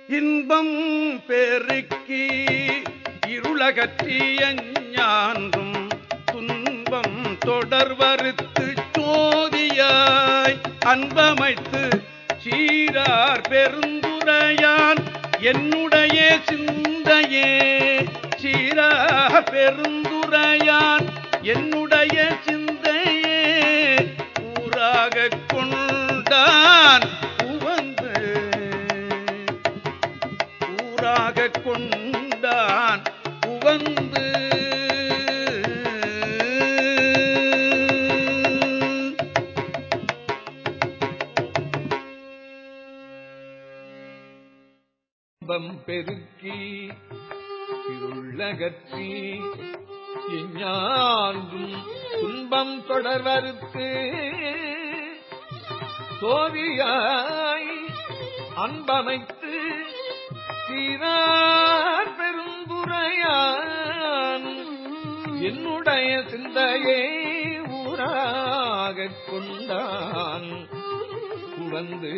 இன்பம் பெருக்கி இருளகற்றிய ஞான்றும் துன்பம் தொடர்வறுத்து சோதியாய் அன்பமைத்து சீரார் பெருந்துரையான் என்னுடைய சிந்தையே. சீரார் பெருந்துரையான் என்னுடைய கொண்டான் உவந்து பெருக்கி இருளகற்றி எஞ்ஞான்றும் துன்பம் தொடர்வறுத்து சோதியாய் அன்பமைத்து சீரா என்னுடைய சிந்தையை ஊராகக் கொண்டான். வந்து